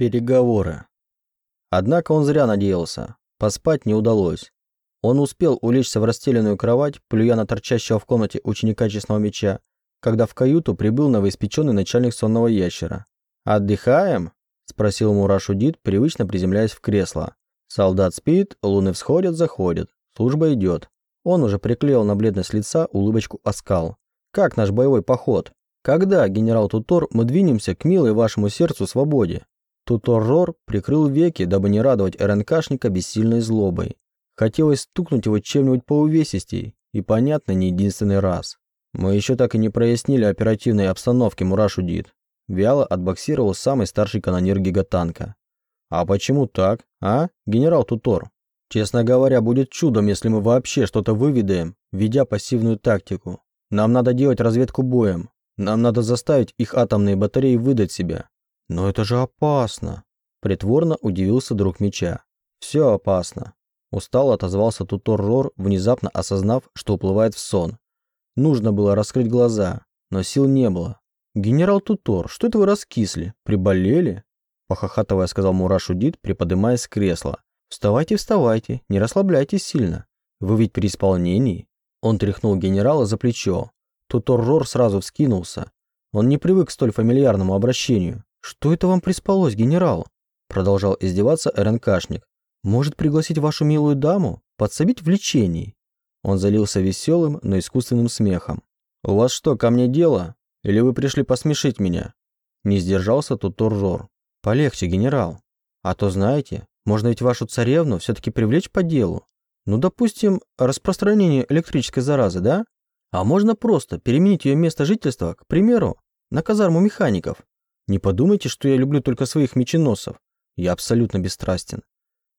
Переговоры. Однако он зря надеялся. Поспать не удалось. Он успел улечься в расстеленную кровать, плюя на торчащего в комнате ученика честного меча, когда в каюту прибыл новоиспеченный начальник сонного ящера. «Отдыхаем?» – спросил Мурашу Дид, привычно приземляясь в кресло. «Солдат спит, луны всходят, заходят. Служба идет». Он уже приклеил на бледность лица улыбочку оскал. «Как наш боевой поход? Когда, генерал Тутор, мы двинемся к милой вашему сердцу свободе?» Тутор Рор прикрыл веки, дабы не радовать РНКшника бессильной злобой. Хотелось стукнуть его чем-нибудь по увесистей, и, понятно, не единственный раз. Мы еще так и не прояснили оперативной обстановки, Мурашу Дид. Вяло отбоксировал самый старший канонир гигатанка. А почему так, а, генерал Тутор? Честно говоря, будет чудом, если мы вообще что-то выведаем, ведя пассивную тактику. Нам надо делать разведку боем. Нам надо заставить их атомные батареи выдать себя. Но это же опасно. Притворно удивился друг меча. Все опасно. Устало отозвался Тутор Рор, внезапно осознав, что уплывает в сон. Нужно было раскрыть глаза, но сил не было. «Генерал Тутор, что это вы раскисли? Приболели?» Похохатывая, сказал Мурашу Дид, приподнимаясь с кресла. «Вставайте, вставайте, не расслабляйтесь сильно. Вы ведь при исполнении». Он тряхнул генерала за плечо. Тутор Рор сразу вскинулся. Он не привык к столь фамильярному обращению. «Что это вам приспалось, генерал?» Продолжал издеваться РНКшник. «Может пригласить вашу милую даму? Подсобить в лечении?» Он залился веселым, но искусственным смехом. «У вас что, ко мне дело? Или вы пришли посмешить меня?» Не сдержался Тутор-Рор. «Полегче, генерал. А то, знаете, можно ведь вашу царевну все-таки привлечь по делу. Ну, допустим, распространение электрической заразы, да? А можно просто переменить ее место жительства, к примеру, на казарму механиков. Не подумайте, что я люблю только своих меченосов. Я абсолютно бесстрастен.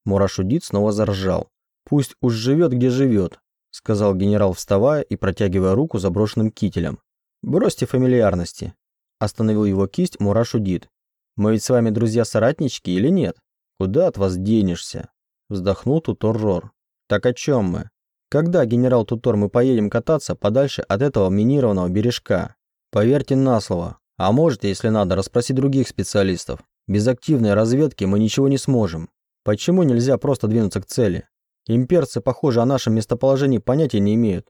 Мурашудит снова заржал. Пусть уж живет, где живет, сказал генерал, вставая и протягивая руку заброшенным кителем. Бросьте фамильярности. Остановил его кисть Мурашудит. Мы ведь с вами друзья-соратнички или нет? Куда от вас денешься? Вздохнул Тутор-Рор. Так о чем мы? Когда, генерал Тутор, мы поедем кататься подальше от этого минированного бережка? Поверьте на слово. А можете, если надо, расспросить других специалистов. Без активной разведки мы ничего не сможем. Почему нельзя просто двинуться к цели? Имперцы, похоже, о нашем местоположении понятия не имеют.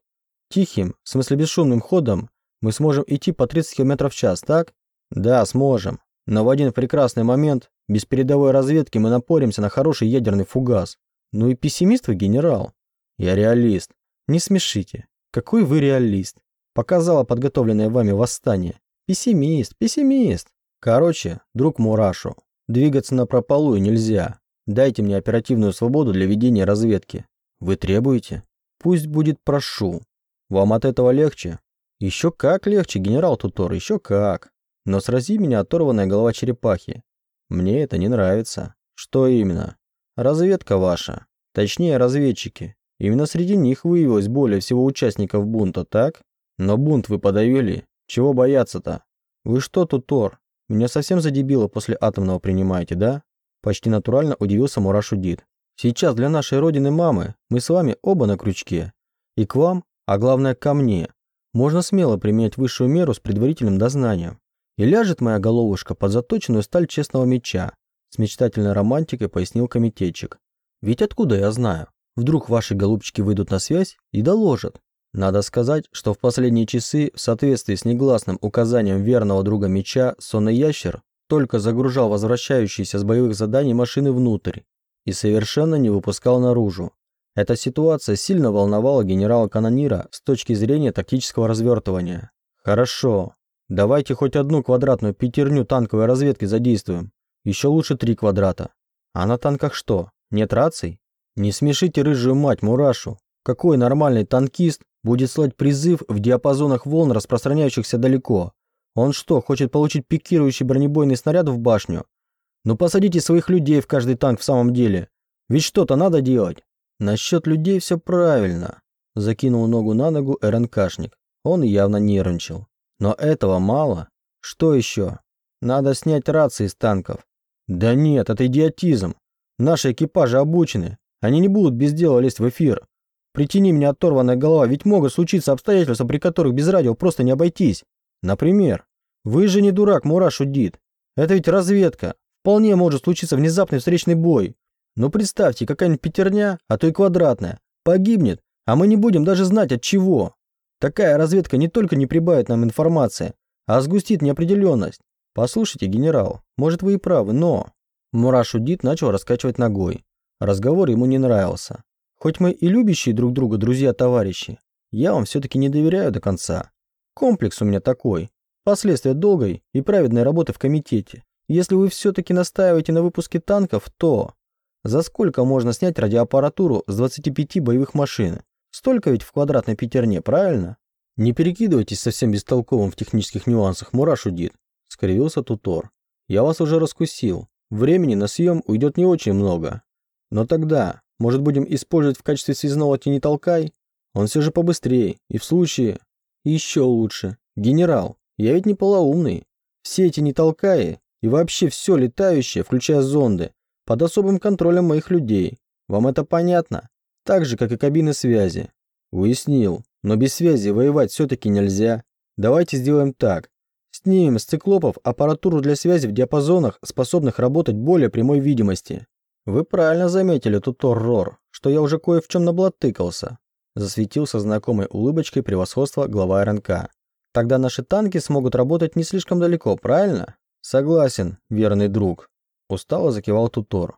Тихим, в смысле бесшумным ходом, мы сможем идти по 30 км в час, так? Да, сможем. Но в один прекрасный момент, без передовой разведки, мы напоримся на хороший ядерный фугас. Ну и пессимист вы, генерал. Я реалист. Не смешите. Какой вы реалист? Показало подготовленное вами восстание. Пессимист, пессимист. Короче, друг Мурашу, двигаться на прополую нельзя. Дайте мне оперативную свободу для ведения разведки. Вы требуете? Пусть будет прошу. Вам от этого легче? Еще как легче, генерал Тутор, еще как. Но срази меня оторванная голова черепахи. Мне это не нравится. Что именно? Разведка ваша. Точнее, разведчики. Именно среди них выявилось более всего участников бунта, так? Но бунт вы подавили. Чего бояться-то? Вы что, Тутор? Меня совсем за дебила после атомного принимаете, да? Почти натурально удивился Мурашу Дид. Сейчас для нашей родины мамы мы с вами оба на крючке. И к вам, а главное ко мне, можно смело применять высшую меру с предварительным дознанием. И ляжет моя головушка под заточенную сталь честного меча, с мечтательной романтикой пояснил комитетчик. Ведь откуда я знаю? Вдруг ваши голубчики выйдут на связь и доложат. Надо сказать, что в последние часы, в соответствии с негласным указанием верного друга меча, сонный ящер только загружал возвращающиеся с боевых заданий машины внутрь и совершенно не выпускал наружу. Эта ситуация сильно волновала генерала-канонира с точки зрения тактического развертывания. Хорошо, давайте хоть одну квадратную пятерню танковой разведки задействуем. Еще лучше три квадрата. А на танках что, нет раций? Не смешите рыжую мать Мурашу. Какой нормальный танкист будет слать призыв в диапазонах волн, распространяющихся далеко? Он что, хочет получить пикирующий бронебойный снаряд в башню? Ну посадите своих людей в каждый танк в самом деле. Ведь что-то надо делать. Насчет людей все правильно. Закинул ногу на ногу РНКшник. Он явно нервничал. Но этого мало. Что еще? Надо снять рации из танков. Да нет, это идиотизм. Наши экипажи обучены. Они не будут без дела лезть в эфир. Притяни мне оторванная голова, ведь могут случиться обстоятельства, при которых без радио просто не обойтись. Например, вы же не дурак, Мураш Удит. Это ведь разведка. Вполне может случиться внезапный встречный бой. Но представьте, какая-нибудь пятерня, а то и квадратная, погибнет, а мы не будем даже знать от чего. Такая разведка не только не прибавит нам информации, а сгустит неопределенность. Послушайте, генерал, может вы и правы, но... Мураш Удит начал раскачивать ногой. Разговор ему не нравился. Хоть мы и любящие друг друга друзья-товарищи, я вам все-таки не доверяю до конца. Комплекс у меня такой. Последствия долгой и праведной работы в комитете. Если вы все-таки настаиваете на выпуске танков, то... За сколько можно снять радиоаппаратуру с 25 боевых машин? Столько ведь в квадратной пятерне, правильно? Не перекидывайтесь совсем бестолковым в технических нюансах, Мураш удит. Скривился Тутор. Я вас уже раскусил. Времени на съем уйдет не очень много. Но тогда, может, будем использовать в качестве связного тени-толкай? Он все же побыстрее, и в случае... еще лучше. Генерал, я ведь не полоумный. Все эти нетолкаи и вообще все летающее, включая зонды, под особым контролем моих людей. Вам это понятно? Так же, как и кабины связи. Уяснил. Но без связи воевать все-таки нельзя. Давайте сделаем так. Снимем с циклопов аппаратуру для связи в диапазонах, способных работать более прямой видимости. Вы правильно заметили, Тутор Рор, что я уже кое в чем наблатыкался. Засветился знакомой улыбочкой превосходства глава РНК. Тогда наши танки смогут работать не слишком далеко, правильно? Согласен, верный друг. Устало закивал Тутор.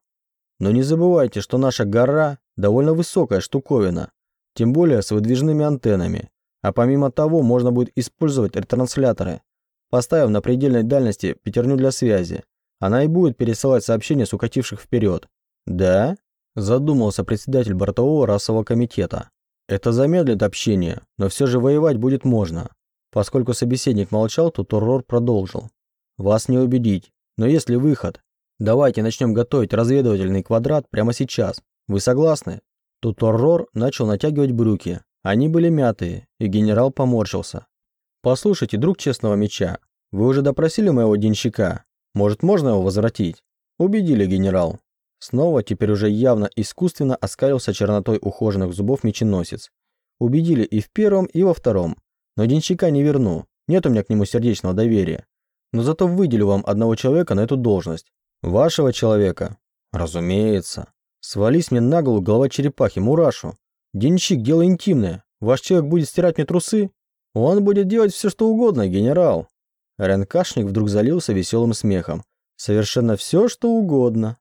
Но не забывайте, что наша гора довольно высокая штуковина, тем более с выдвижными антеннами. А помимо того, можно будет использовать ретрансляторы, поставив на предельной дальности пятерню для связи. Она и будет пересылать сообщения с укативших вперед. Да? Задумался председатель бортового расового комитета. Это замедлит общение, но все же воевать будет можно. Поскольку собеседник молчал, то Торрор продолжил. Вас не убедить, но есть ли выход? Давайте начнем готовить разведывательный квадрат прямо сейчас. Вы согласны? Тут Торрор начал натягивать брюки. Они были мятые, и генерал поморщился. «Послушайте, друг честного меча, вы уже допросили моего денщика? Может, можно его возвратить?» «Убедили, генерал». Снова, теперь уже явно искусственно оскалился чернотой ухоженных зубов меченосец. Убедили и в первом, и во втором. Но денщика не верну, нет у меня к нему сердечного доверия. Но зато выделю вам одного человека на эту должность. Вашего человека. Разумеется. Свались мне на голову голова черепахи, мурашу. Денщик, дело интимное. Ваш человек будет стирать мне трусы? Он будет делать все, что угодно, генерал. РНКшник вдруг залился веселым смехом. Совершенно все, что угодно.